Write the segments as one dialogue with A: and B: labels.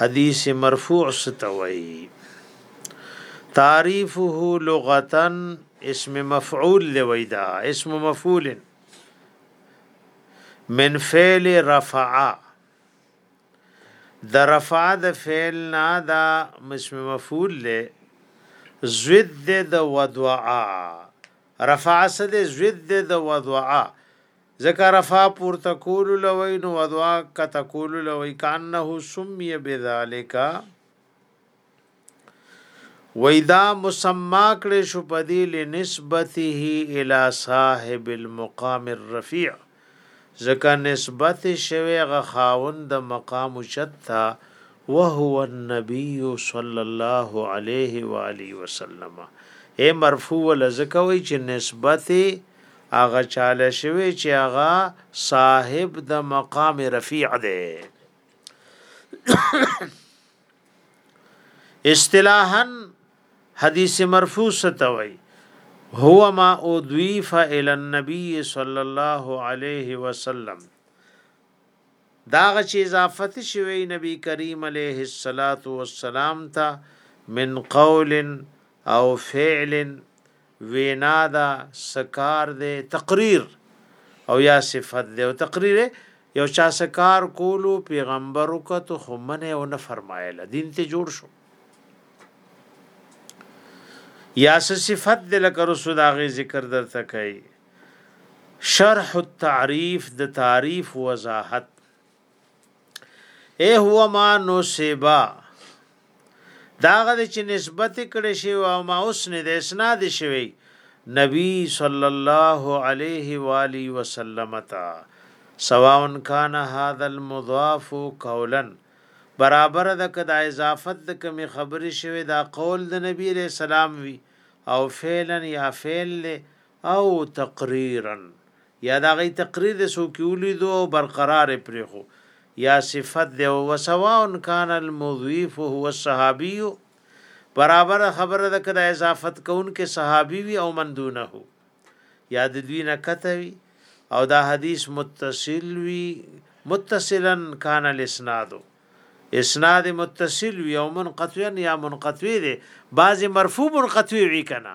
A: حديث مرفوع څه ته وايي تعريفه لغتا اسم مفعول لويدا اسم مفعول من فعل رفع د رفع د فعل نه دا اسم مفعول له زد د وضعا رفع سد زد د وضعا ځکه رفع پورته کولو له وی نو وضعا کته کولو له وی کانه سمی بذالک ویدا مسما کړي شو پدی لنسبته الی صاحب المقام الرفیع ځکه نسبت شوی غ خاوند د مقام شتا وهو النبی صلی الله علیه و آله وسلم اے مرفوع لزکوی چې نسبت هغه چاله شوی چې هغه صاحب د مقام رفیع دی اصطلاحا حدیث مرفوع ستوي هو ما اضيف الى النبي صلى الله عليه وسلم داغه چې اضافت شوی نبی کریم علیه الصلاۃ والسلام ته من قول او فعل وینا ده، څه کار دی، تقریر او یا صفت دی او تقریر یو چا څه کار کولو پیغمبر وکړو خو منه او نه فرمایله دین ته جوړ شو یا صفت د لکه رسول هغه ذکر درته کوي شرح التعریف د تعریف وضاحت اے هو ما نصبا داغه چې نسبت کړي شی او ما اوس نه د اسناد شوی نبی صلی الله علیه و آله وسلم تا سواء کان هذا المضاف قولا برابر د کدا اضافت د کمی خبرې شوی دا قول د نبی علیہ السلام وی او فعلا یا فعل له او تقریرا یا د هغه تقریر دی څوک یې ولیدو او برقرار یې پرېښو یا صفت دی او وسواء کان المضیف هو الصحابي برابر خبره ده کړه اضافت کون کې صحابي وي او من دونه هو یا د دوی نه کته وي او دا حدیث متصل وي متصلا کان الاسناد اسناد متصل وي او منقطعا یا منقطع دي بعضی مرفوع منقطع وي کنه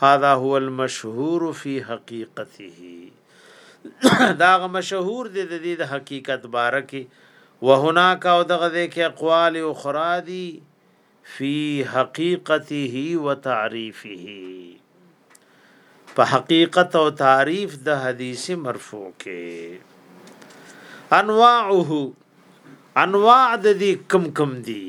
A: هذا هو المشهور فی حقیقته دا غ مشهور دی د دې د حقیقت بارکه وهناک او دغه دې کې اقوال اخرى دي فی حقیقته وتعریفه په حقیقت او تعریف د حدیث مرفوع کې انواعه انواع د دې کم کم دي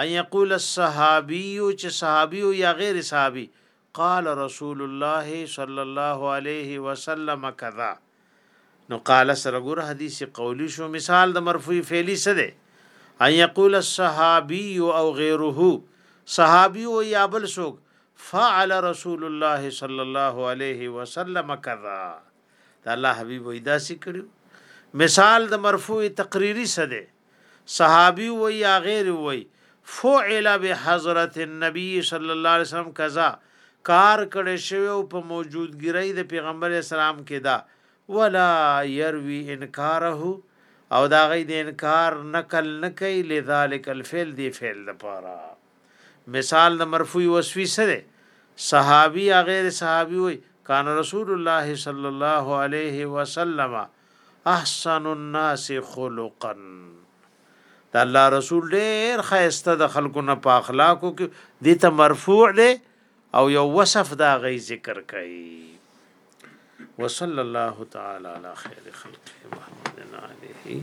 A: ان یقول الصحابی چې صحابی او یا غیر صحابی قال رسول الله صلی الله علیه وسلم کذا نو قال سره ګور حدیث قولی شو مثال د مرفوع فعلی څه دی ان یقول الصحابی او غیره صحابی او یا بل څوک فعل رسول الله صلی الله علیه وسلم کذا دا الله حبیب وای دا سکړو مثال د مرفوع تقریری څه دی صحابي و یا غیر وی فعل به حضرت النبی صلی الله علیه وسلم کذا کار کړي شوی او په موجودګری د پیغمبر اسلام کې دا ولا يروي انکاره او دا غي د انکار نقل نکي لذلك الفعل دی فعل لپاره مثال د مرفوع وسوي سره صحابي غیر صحابي وي کان رسول الله صلی الله علیه وسلم احسن الناس خلقا د الله رسول ډیر خیسته د خلکو نه په اخلاقو کې دي ته مرفوع دی او یو وصف دا غي ذکر کوي وصلی الله تعالی علی خیر خلق محمد علیه